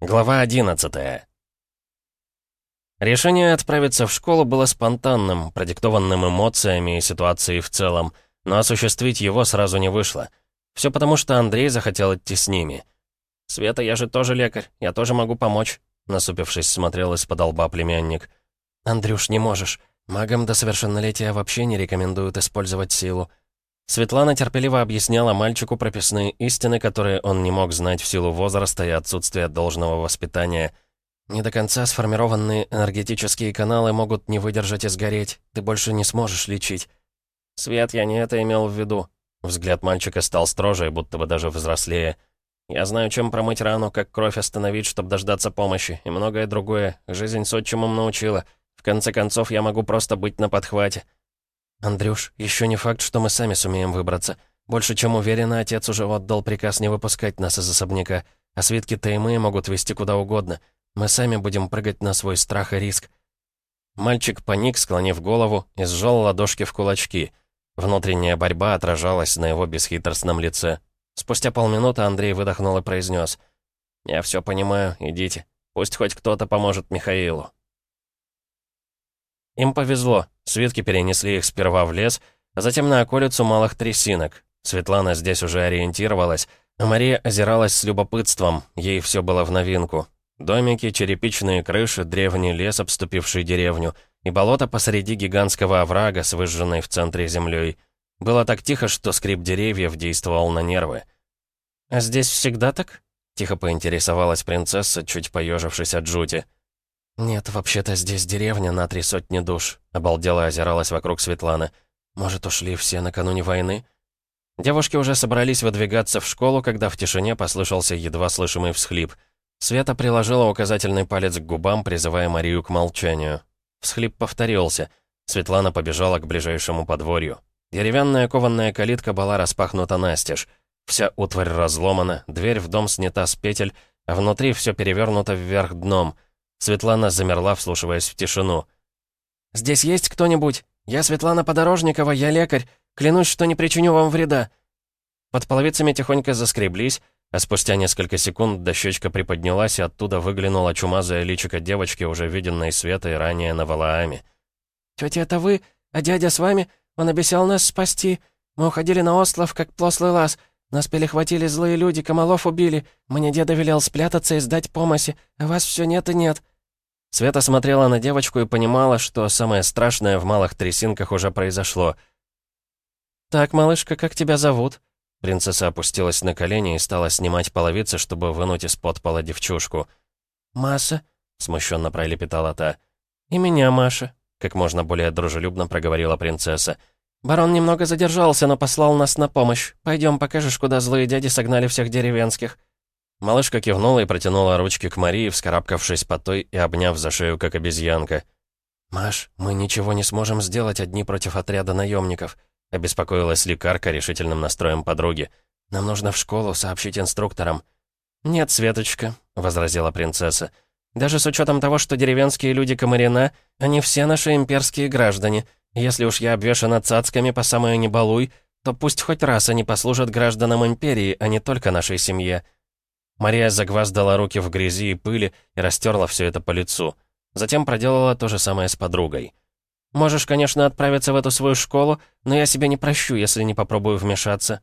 Глава 11 Решение отправиться в школу было спонтанным, продиктованным эмоциями и ситуацией в целом, но осуществить его сразу не вышло. Все потому, что Андрей захотел идти с ними. «Света, я же тоже лекарь, я тоже могу помочь», насупившись, смотрел из-под лба племянник. «Андрюш, не можешь. Магам до совершеннолетия вообще не рекомендуют использовать силу». Светлана терпеливо объясняла мальчику прописные истины, которые он не мог знать в силу возраста и отсутствия должного воспитания. «Не до конца сформированные энергетические каналы могут не выдержать и сгореть. Ты больше не сможешь лечить». «Свет, я не это имел в виду». Взгляд мальчика стал строже, будто бы даже взрослее. «Я знаю, чем промыть рану, как кровь остановить, чтобы дождаться помощи, и многое другое. Жизнь с отчимом научила. В конце концов, я могу просто быть на подхвате». «Андрюш, еще не факт, что мы сами сумеем выбраться. Больше чем уверена, отец уже отдал приказ не выпускать нас из особняка, а свитки-то и мы могут вести куда угодно. Мы сами будем прыгать на свой страх и риск». Мальчик паник, склонив голову, и сжал ладошки в кулачки. Внутренняя борьба отражалась на его бесхитростном лице. Спустя полминуты Андрей выдохнул и произнес. «Я все понимаю, идите. Пусть хоть кто-то поможет Михаилу». Им повезло. Свитки перенесли их сперва в лес, а затем на околицу малых трясинок. Светлана здесь уже ориентировалась, а Мария озиралась с любопытством, ей все было в новинку. Домики, черепичные крыши, древний лес, обступивший деревню, и болото посреди гигантского оврага с выжженной в центре землей. Было так тихо, что скрип деревьев действовал на нервы. «А здесь всегда так?» — тихо поинтересовалась принцесса, чуть поежившись от жути. «Нет, вообще-то здесь деревня на три сотни душ», — обалдела озиралась вокруг Светлана. «Может, ушли все накануне войны?» Девушки уже собрались выдвигаться в школу, когда в тишине послышался едва слышимый всхлип. Света приложила указательный палец к губам, призывая Марию к молчанию. Всхлип повторился. Светлана побежала к ближайшему подворью. Деревянная кованная калитка была распахнута настежь. Вся утварь разломана, дверь в дом снята с петель, а внутри все перевернуто вверх дном — Светлана замерла, вслушиваясь в тишину. «Здесь есть кто-нибудь? Я Светлана Подорожникова, я лекарь. Клянусь, что не причиню вам вреда». Под половицами тихонько заскреблись, а спустя несколько секунд дощечка приподнялась, и оттуда выглянула чумазая личико девочки, уже виденной Светой ранее на Валааме. «Тетя, это вы? А дядя с вами? Он обещал нас спасти. Мы уходили на остров, как плослый лаз. Нас перехватили злые люди, Камалов убили. Мне деда велел спрятаться и сдать помощи, а вас все нет и нет». Света смотрела на девочку и понимала, что самое страшное в малых трясинках уже произошло. «Так, малышка, как тебя зовут?» Принцесса опустилась на колени и стала снимать половицы, чтобы вынуть из-под пола девчушку. «Маша», — смущенно пролепетала та. «И меня Маша», — как можно более дружелюбно проговорила принцесса. «Барон немного задержался, но послал нас на помощь. Пойдем, покажешь, куда злые дяди согнали всех деревенских». Малышка кивнула и протянула ручки к Марии, вскарабкавшись по той и обняв за шею, как обезьянка. «Маш, мы ничего не сможем сделать одни против отряда наемников», обеспокоилась лекарка решительным настроем подруги. «Нам нужно в школу сообщить инструкторам». «Нет, Светочка», — возразила принцесса. «Даже с учетом того, что деревенские люди Камарина, они все наши имперские граждане. Если уж я обвешана цацками по самое не балуй, то пусть хоть раз они послужат гражданам империи, а не только нашей семье». Мария загваздала руки в грязи и пыли и растерла все это по лицу. Затем проделала то же самое с подругой. «Можешь, конечно, отправиться в эту свою школу, но я себя не прощу, если не попробую вмешаться».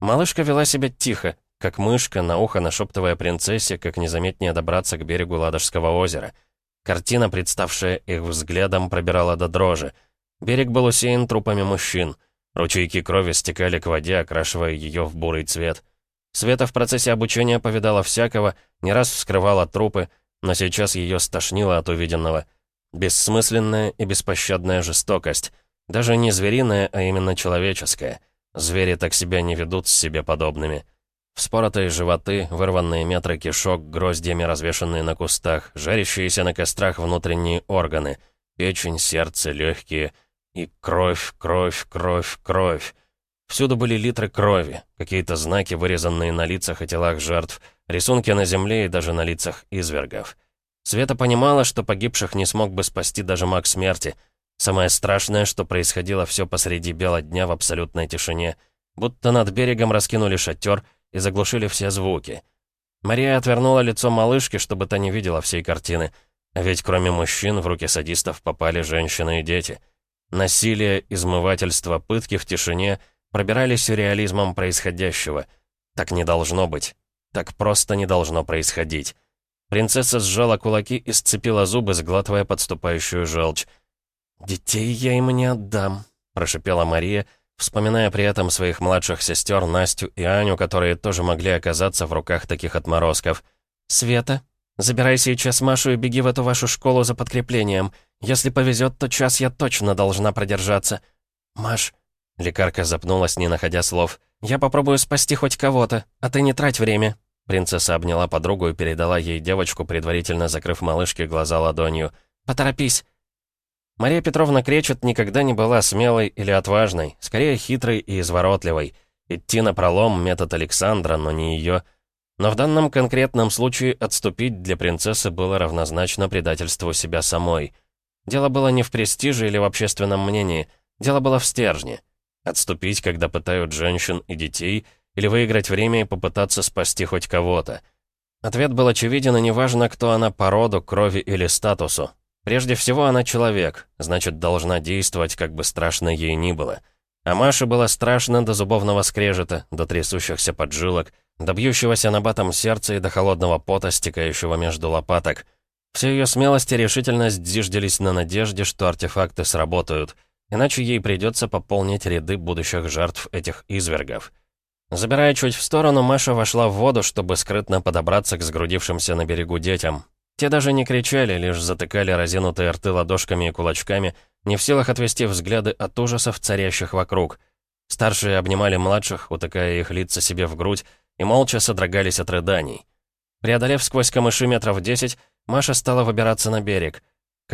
Малышка вела себя тихо, как мышка, на ухо нашептывая принцессе, как незаметнее добраться к берегу Ладожского озера. Картина, представшая их взглядом, пробирала до дрожи. Берег был усеян трупами мужчин. Ручейки крови стекали к воде, окрашивая ее в бурый цвет. Света в процессе обучения повидала всякого, не раз вскрывала трупы, но сейчас ее стошнило от увиденного. Бессмысленная и беспощадная жестокость. Даже не звериная, а именно человеческая. Звери так себя не ведут с себе подобными. Вспоротые животы, вырванные метры кишок, гроздьями развешанные на кустах, жарящиеся на кострах внутренние органы, печень, сердце, легкие. И кровь, кровь, кровь, кровь. Всюду были литры крови, какие-то знаки, вырезанные на лицах и телах жертв, рисунки на земле и даже на лицах извергов. Света понимала, что погибших не смог бы спасти даже маг смерти. Самое страшное, что происходило все посреди бела дня в абсолютной тишине. Будто над берегом раскинули шатер и заглушили все звуки. Мария отвернула лицо малышки, чтобы та не видела всей картины. Ведь кроме мужчин в руки садистов попали женщины и дети. Насилие, измывательство, пытки в тишине пробирали сюрреализмом происходящего. Так не должно быть. Так просто не должно происходить. Принцесса сжала кулаки и сцепила зубы, сглатывая подступающую желчь. «Детей я им не отдам», — прошипела Мария, вспоминая при этом своих младших сестер Настю и Аню, которые тоже могли оказаться в руках таких отморозков. «Света, забирай сейчас Машу и беги в эту вашу школу за подкреплением. Если повезет, то час я точно должна продержаться». «Маш...» — лекарка запнулась, не находя слов. «Я попробую спасти хоть кого-то, а ты не трать время». Принцесса обняла подругу и передала ей девочку, предварительно закрыв малышке глаза ладонью. «Поторопись!» Мария Петровна Кречет никогда не была смелой или отважной, скорее хитрой и изворотливой. Идти на пролом — метод Александра, но не ее. Но в данном конкретном случае отступить для принцессы было равнозначно предательству себя самой. Дело было не в престиже или в общественном мнении, дело было в стержне. Отступить, когда пытают женщин и детей, или выиграть время и попытаться спасти хоть кого-то. Ответ был очевиден, и неважно, кто она по роду, крови или статусу. Прежде всего, она человек, значит, должна действовать, как бы страшно ей ни было. А Маше было страшно до зубовного скрежета, до трясущихся поджилок, до бьющегося набатом сердца и до холодного пота, стекающего между лопаток. Все ее смелость и решительность зиждились на надежде, что артефакты сработают, иначе ей придется пополнить ряды будущих жертв этих извергов. Забирая чуть в сторону, Маша вошла в воду, чтобы скрытно подобраться к сгрудившимся на берегу детям. Те даже не кричали, лишь затыкали разинутые рты ладошками и кулачками, не в силах отвести взгляды от ужасов, царящих вокруг. Старшие обнимали младших, утыкая их лица себе в грудь, и молча содрогались от рыданий. Преодолев сквозь камыши метров десять, Маша стала выбираться на берег.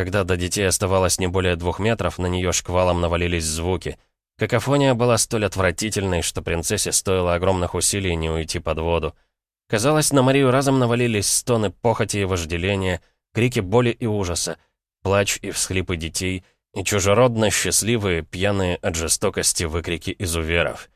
Когда до детей оставалось не более двух метров, на нее шквалом навалились звуки. Какофония была столь отвратительной, что принцессе стоило огромных усилий не уйти под воду. Казалось, на Марию разом навалились стоны похоти и вожделения, крики боли и ужаса, плач и всхлипы детей, и чужеродно счастливые, пьяные от жестокости выкрики изуверов.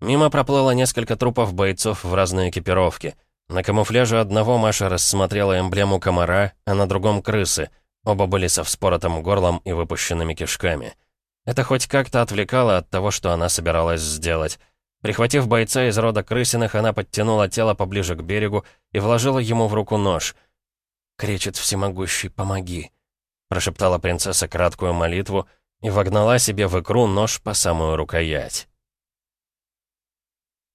Мимо проплыло несколько трупов бойцов в разной экипировке. На камуфляже одного Маша рассмотрела эмблему комара, а на другом — крысы. Оба были со вспоротым горлом и выпущенными кишками. Это хоть как-то отвлекало от того, что она собиралась сделать. Прихватив бойца из рода крысиных, она подтянула тело поближе к берегу и вложила ему в руку нож. «Кречет всемогущий, помоги!» Прошептала принцесса краткую молитву и вогнала себе в икру нож по самую рукоять.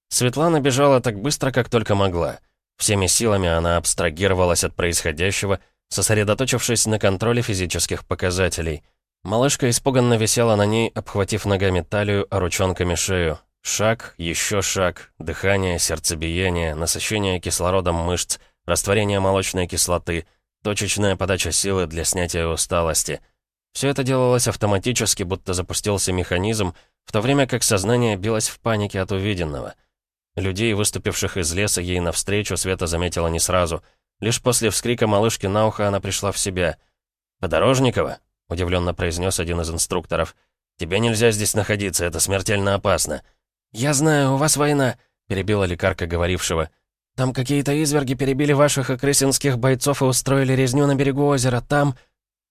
Светлана бежала так быстро, как только могла. Всеми силами она абстрагировалась от происходящего, сосредоточившись на контроле физических показателей. Малышка испуганно висела на ней, обхватив ногами талию, а ручонками шею. Шаг, еще шаг, дыхание, сердцебиение, насыщение кислородом мышц, растворение молочной кислоты, точечная подача силы для снятия усталости. Все это делалось автоматически, будто запустился механизм, в то время как сознание билось в панике от увиденного. Людей, выступивших из леса ей навстречу, Света заметила не сразу. Лишь после вскрика малышки на ухо она пришла в себя. «Подорожникова?» — удивленно произнес один из инструкторов. «Тебе нельзя здесь находиться, это смертельно опасно». «Я знаю, у вас война», — перебила лекарка говорившего. «Там какие-то изверги перебили ваших и крысинских бойцов и устроили резню на берегу озера. Там...»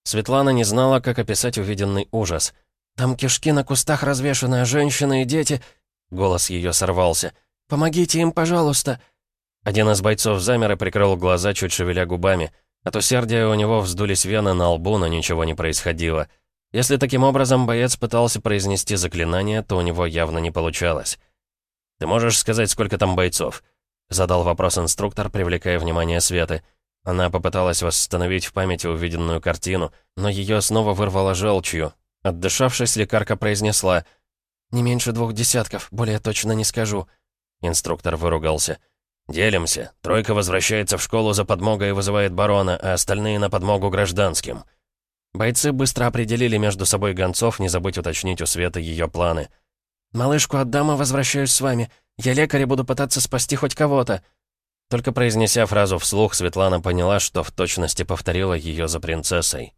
Светлана не знала, как описать увиденный ужас. «Там кишки на кустах развешаны, а женщины и дети...» Голос ее сорвался. «Помогите им, пожалуйста!» Один из бойцов замер и прикрыл глаза, чуть шевеля губами. От усердия у него вздулись вены на лбу, но ничего не происходило. Если таким образом боец пытался произнести заклинание, то у него явно не получалось. «Ты можешь сказать, сколько там бойцов?» Задал вопрос инструктор, привлекая внимание Светы. Она попыталась восстановить в памяти увиденную картину, но ее снова вырвало желчью. Отдышавшись, лекарка произнесла «Не меньше двух десятков, более точно не скажу». Инструктор выругался. «Делимся. Тройка возвращается в школу за подмогой и вызывает барона, а остальные на подмогу гражданским». Бойцы быстро определили между собой гонцов, не забыть уточнить у Светы ее планы. «Малышку отдам и возвращаюсь с вами. Я лекарь и буду пытаться спасти хоть кого-то». Только произнеся фразу вслух, Светлана поняла, что в точности повторила ее за принцессой.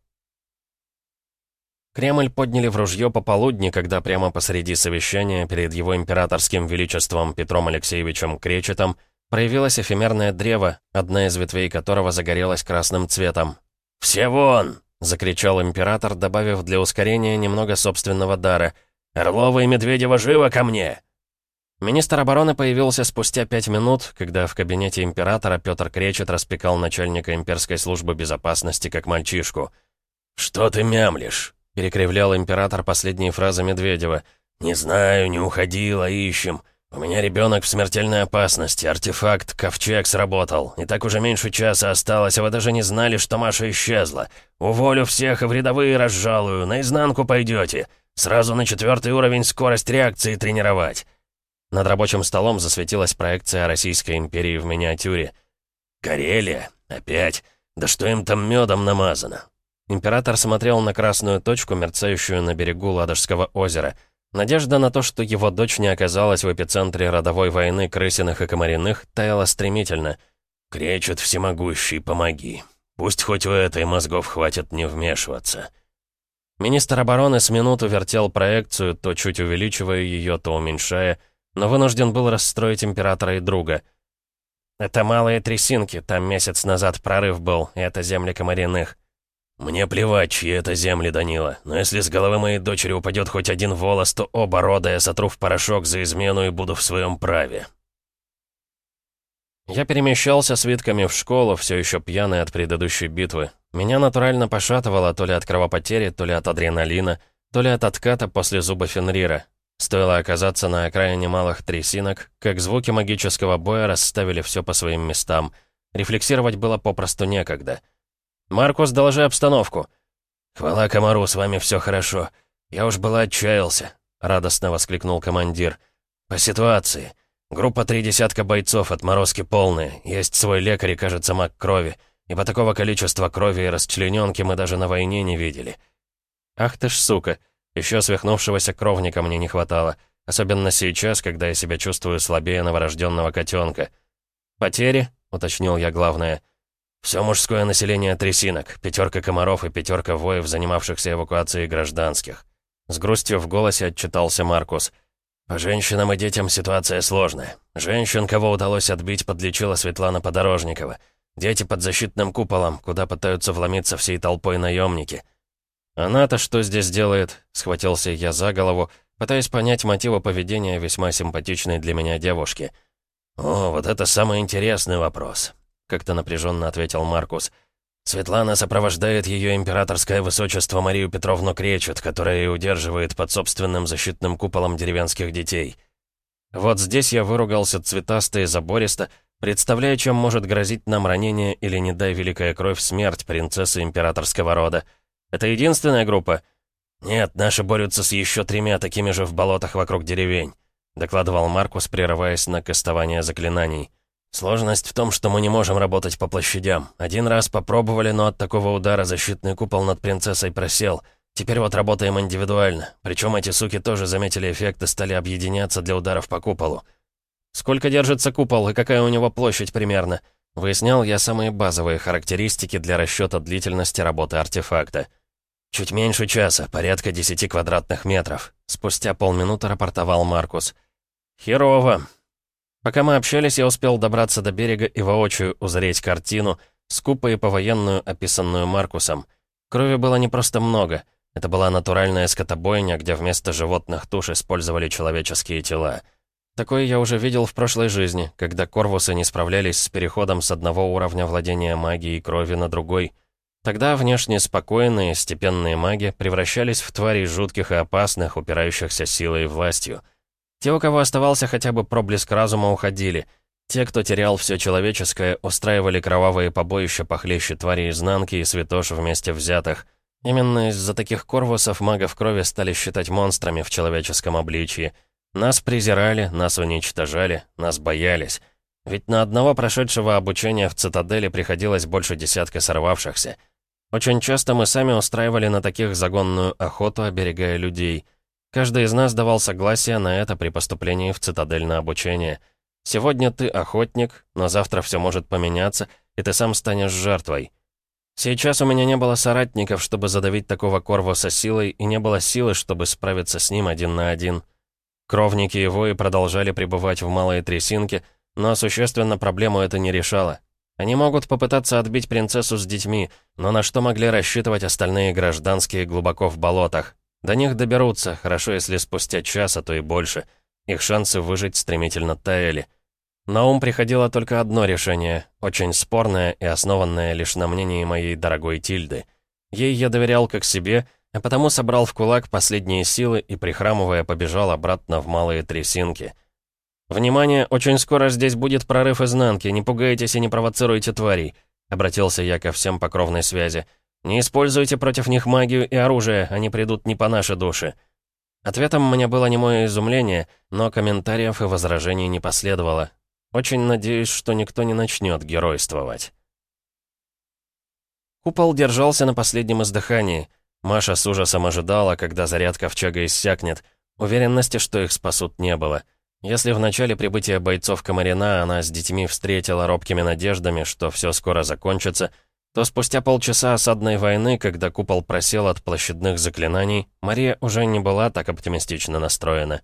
Кремль подняли в ружье пополудни, когда прямо посреди совещания перед его императорским величеством Петром Алексеевичем Кречетом Проявилось эфемерное древо, одна из ветвей которого загорелась красным цветом. «Все вон!» — закричал император, добавив для ускорения немного собственного дара. «Орлова и Медведева живо ко мне!» Министр обороны появился спустя пять минут, когда в кабинете императора Петр Кречет распекал начальника имперской службы безопасности как мальчишку. «Что ты мямлишь?» — перекривлял император последние фразы Медведева. «Не знаю, не уходила, ищем. У меня ребенок в смертельной опасности, артефакт «Ковчег» сработал. И так уже меньше часа осталось, а вы даже не знали, что Маша исчезла. Уволю всех и в рядовые разжалую, наизнанку пойдете. Сразу на четвертый уровень скорость реакции тренировать». Над рабочим столом засветилась проекция Российской империи в миниатюре. «Карелия? Опять? Да что им там медом намазано?» Император смотрел на красную точку, мерцающую на берегу Ладожского озера. Надежда на то, что его дочь не оказалась в эпицентре родовой войны крысиных и комариных, таяла стремительно. «Кречет всемогущий, помоги. Пусть хоть у этой мозгов хватит не вмешиваться». Министр обороны с минуту вертел проекцию, то чуть увеличивая ее, то уменьшая, но вынужден был расстроить императора и друга. «Это малые трясинки, там месяц назад прорыв был, и это земли комариных». «Мне плевать, чьи это земли, Данила, но если с головы моей дочери упадет хоть один волос, то оба рода я сотру в порошок за измену и буду в своем праве». Я перемещался свитками в школу, все еще пьяный от предыдущей битвы. Меня натурально пошатывало то ли от кровопотери, то ли от адреналина, то ли от отката после зуба Фенрира. Стоило оказаться на окраине малых трясинок, как звуки магического боя расставили все по своим местам. Рефлексировать было попросту некогда. «Маркус, доложи обстановку». «Хвала комару, с вами все хорошо. Я уж было отчаялся», — радостно воскликнул командир. «По ситуации. Группа три десятка бойцов, отморозки полные. Есть свой лекарь и, кажется, маг крови. Ибо такого количества крови и расчлененки мы даже на войне не видели». «Ах ты ж сука!» Еще свихнувшегося кровника мне не хватало, особенно сейчас, когда я себя чувствую слабее новорожденного котенка. «Потери?» — уточнил я главное. «Все мужское население трясинок, пятерка комаров и пятерка воев, занимавшихся эвакуацией гражданских». С грустью в голосе отчитался Маркус. «По женщинам и детям ситуация сложная. Женщин, кого удалось отбить, подлечила Светлана Подорожникова. Дети под защитным куполом, куда пытаются вломиться всей толпой наемники». «Она-то что здесь делает?» — схватился я за голову, пытаясь понять мотивы поведения весьма симпатичной для меня девушки. «О, вот это самый интересный вопрос», — как-то напряженно ответил Маркус. «Светлана сопровождает ее императорское высочество Марию Петровну Кречет, которая и удерживает под собственным защитным куполом деревенских детей». Вот здесь я выругался цветасто и забористо, представляя, чем может грозить нам ранение или, не дай великая кровь, смерть принцессы императорского рода. Это единственная группа?» «Нет, наши борются с еще тремя такими же в болотах вокруг деревень», докладывал Маркус, прерываясь на кастование заклинаний. «Сложность в том, что мы не можем работать по площадям. Один раз попробовали, но от такого удара защитный купол над принцессой просел. Теперь вот работаем индивидуально. Причем эти суки тоже заметили эффект и стали объединяться для ударов по куполу». «Сколько держится купол и какая у него площадь примерно?» Выяснял я самые базовые характеристики для расчета длительности работы артефакта. «Чуть меньше часа, порядка 10 квадратных метров», — спустя полминуты рапортовал Маркус. «Херово». Пока мы общались, я успел добраться до берега и воочию узреть картину, скупо и повоенную, описанную Маркусом. Крови было не просто много. Это была натуральная скотобойня, где вместо животных туш использовали человеческие тела. Такое я уже видел в прошлой жизни, когда корвусы не справлялись с переходом с одного уровня владения магией крови на другой. Тогда внешне спокойные, степенные маги превращались в тварей жутких и опасных, упирающихся силой и властью. Те, у кого оставался хотя бы проблеск разума, уходили. Те, кто терял все человеческое, устраивали кровавые побоища похлеще твари изнанки и святош вместе взятых. Именно из-за таких корвусов магов крови стали считать монстрами в человеческом обличии — нас презирали, нас уничтожали, нас боялись. Ведь на одного прошедшего обучения в цитадели приходилось больше десятка сорвавшихся. Очень часто мы сами устраивали на таких загонную охоту, оберегая людей. Каждый из нас давал согласие на это при поступлении в цитадель на обучение. Сегодня ты охотник, но завтра все может поменяться, и ты сам станешь жертвой. Сейчас у меня не было соратников, чтобы задавить такого Корвуса силой, и не было силы, чтобы справиться с ним один на один. Кровники его и продолжали пребывать в малой трясинке, но существенно проблему это не решало. Они могут попытаться отбить принцессу с детьми, но на что могли рассчитывать остальные гражданские глубоко в болотах? До них доберутся, хорошо если спустя час, а то и больше. Их шансы выжить стремительно таяли. На ум приходило только одно решение, очень спорное и основанное лишь на мнении моей дорогой Тильды. Ей я доверял как себе, а потому собрал в кулак последние силы и, прихрамывая, побежал обратно в малые трясинки — «Внимание, очень скоро здесь будет прорыв изнанки, не пугайтесь и не провоцируйте тварей», — обратился я ко всем по кровной связи. «Не используйте против них магию и оружие, они придут не по нашей душе». Ответом мне было немое изумление, но комментариев и возражений не последовало. Очень надеюсь, что никто не начнет геройствовать. Купол держался на последнем издыхании. Маша с ужасом ожидала, когда зарядка в чага иссякнет. Уверенности, что их спасут, не было. — если в начале прибытия бойцов Комарина она с детьми встретила робкими надеждами, что все скоро закончится, то спустя полчаса осадной войны, когда купол просел от площадных заклинаний, Мария уже не была так оптимистично настроена.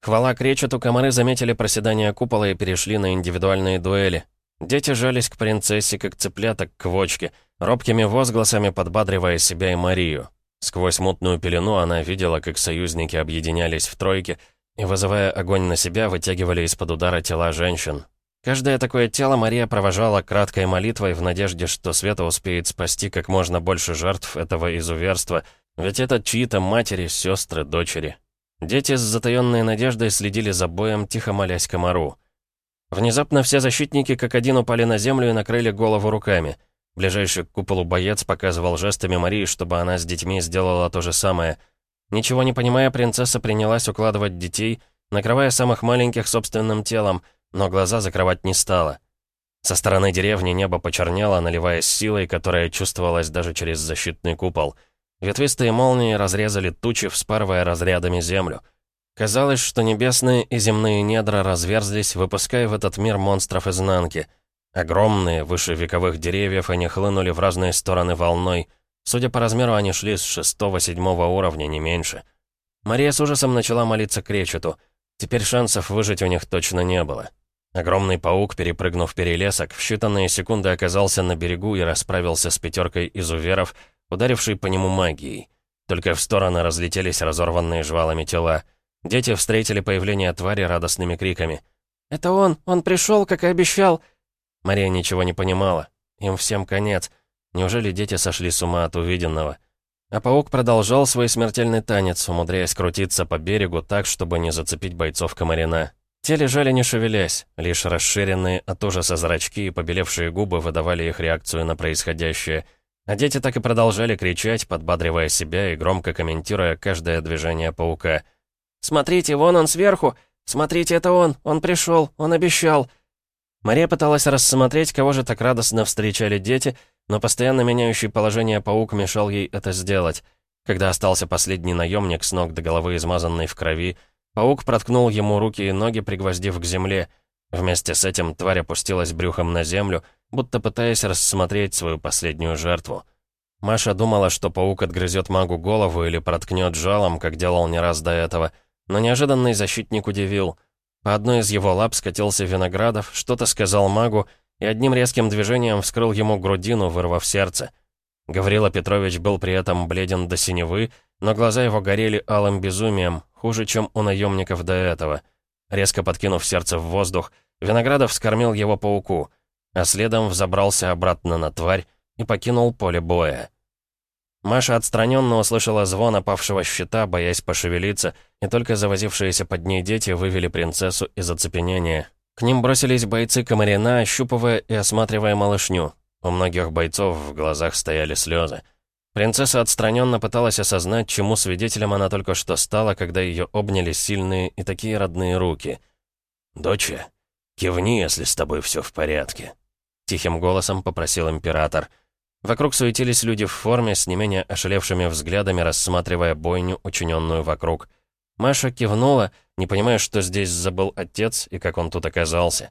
Хвала кречету, комары заметили проседание купола и перешли на индивидуальные дуэли. Дети жались к принцессе, как цыплята к квочке, робкими возгласами подбадривая себя и Марию. Сквозь мутную пелену она видела, как союзники объединялись в тройке, и, вызывая огонь на себя, вытягивали из-под удара тела женщин. Каждое такое тело Мария провожала краткой молитвой в надежде, что Света успеет спасти как можно больше жертв этого изуверства, ведь это чьи-то матери, сестры, дочери. Дети с затаённой надеждой следили за боем, тихо молясь комару. Внезапно все защитники как один упали на землю и накрыли голову руками. Ближайший к куполу боец показывал жестами Марии, чтобы она с детьми сделала то же самое — Ничего не понимая, принцесса принялась укладывать детей, накрывая самых маленьких собственным телом, но глаза закрывать не стала. Со стороны деревни небо почернело, наливаясь силой, которая чувствовалась даже через защитный купол. Ветвистые молнии разрезали тучи, вспарывая разрядами землю. Казалось, что небесные и земные недра разверзлись, выпуская в этот мир монстров изнанки. Огромные, выше вековых деревьев, они хлынули в разные стороны волной — Судя по размеру, они шли с шестого-седьмого уровня, не меньше. Мария с ужасом начала молиться кречету. Теперь шансов выжить у них точно не было. Огромный паук, перепрыгнув перелесок, в считанные секунды оказался на берегу и расправился с пятеркой изуверов, ударившей по нему магией. Только в стороны разлетелись разорванные жвалами тела. Дети встретили появление твари радостными криками. «Это он! Он пришел, как и обещал!» Мария ничего не понимала. Им всем конец. Неужели дети сошли с ума от увиденного? А паук продолжал свой смертельный танец, умудряясь крутиться по берегу так, чтобы не зацепить бойцов комарина. Те лежали не шевелясь, лишь расширенные от ужаса зрачки и побелевшие губы выдавали их реакцию на происходящее. А дети так и продолжали кричать, подбадривая себя и громко комментируя каждое движение паука. «Смотрите, вон он сверху! Смотрите, это он! Он пришел! Он обещал!» Мария пыталась рассмотреть, кого же так радостно встречали дети, но постоянно меняющий положение паук мешал ей это сделать. Когда остался последний наемник с ног до головы измазанный в крови, паук проткнул ему руки и ноги, пригвоздив к земле. Вместе с этим тварь опустилась брюхом на землю, будто пытаясь рассмотреть свою последнюю жертву. Маша думала, что паук отгрызет магу голову или проткнет жалом, как делал не раз до этого, но неожиданный защитник удивил. По одной из его лап скатился Виноградов, что-то сказал магу, и одним резким движением вскрыл ему грудину, вырвав сердце. Гаврила Петрович был при этом бледен до синевы, но глаза его горели алым безумием, хуже, чем у наемников до этого. Резко подкинув сердце в воздух, Виноградов скормил его пауку, а следом взобрался обратно на тварь и покинул поле боя. Маша отстраненно услышала звон опавшего щита, боясь пошевелиться, и только завозившиеся под ней дети вывели принцессу из оцепенения. К ним бросились бойцы Комарина, ощупывая и осматривая малышню. У многих бойцов в глазах стояли слезы. Принцесса отстраненно пыталась осознать, чему свидетелем она только что стала, когда ее обняли сильные и такие родные руки. «Доча, кивни, если с тобой все в порядке», — тихим голосом попросил император. Вокруг суетились люди в форме с не менее ошалевшими взглядами, рассматривая бойню, учиненную вокруг. Маша кивнула, не понимая, что здесь забыл отец и как он тут оказался.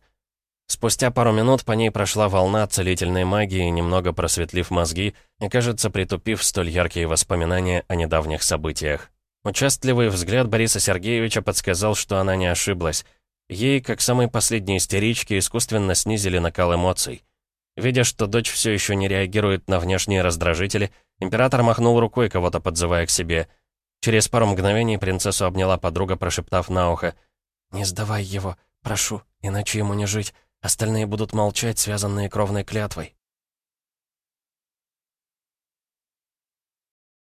Спустя пару минут по ней прошла волна целительной магии, немного просветлив мозги и, кажется, притупив столь яркие воспоминания о недавних событиях. Участливый взгляд Бориса Сергеевича подсказал, что она не ошиблась. Ей, как самой последней истеричке, искусственно снизили накал эмоций. Видя, что дочь все еще не реагирует на внешние раздражители, император махнул рукой, кого-то подзывая к себе. Через пару мгновений принцессу обняла подруга, прошептав на ухо. «Не сдавай его, прошу, иначе ему не жить. Остальные будут молчать, связанные кровной клятвой».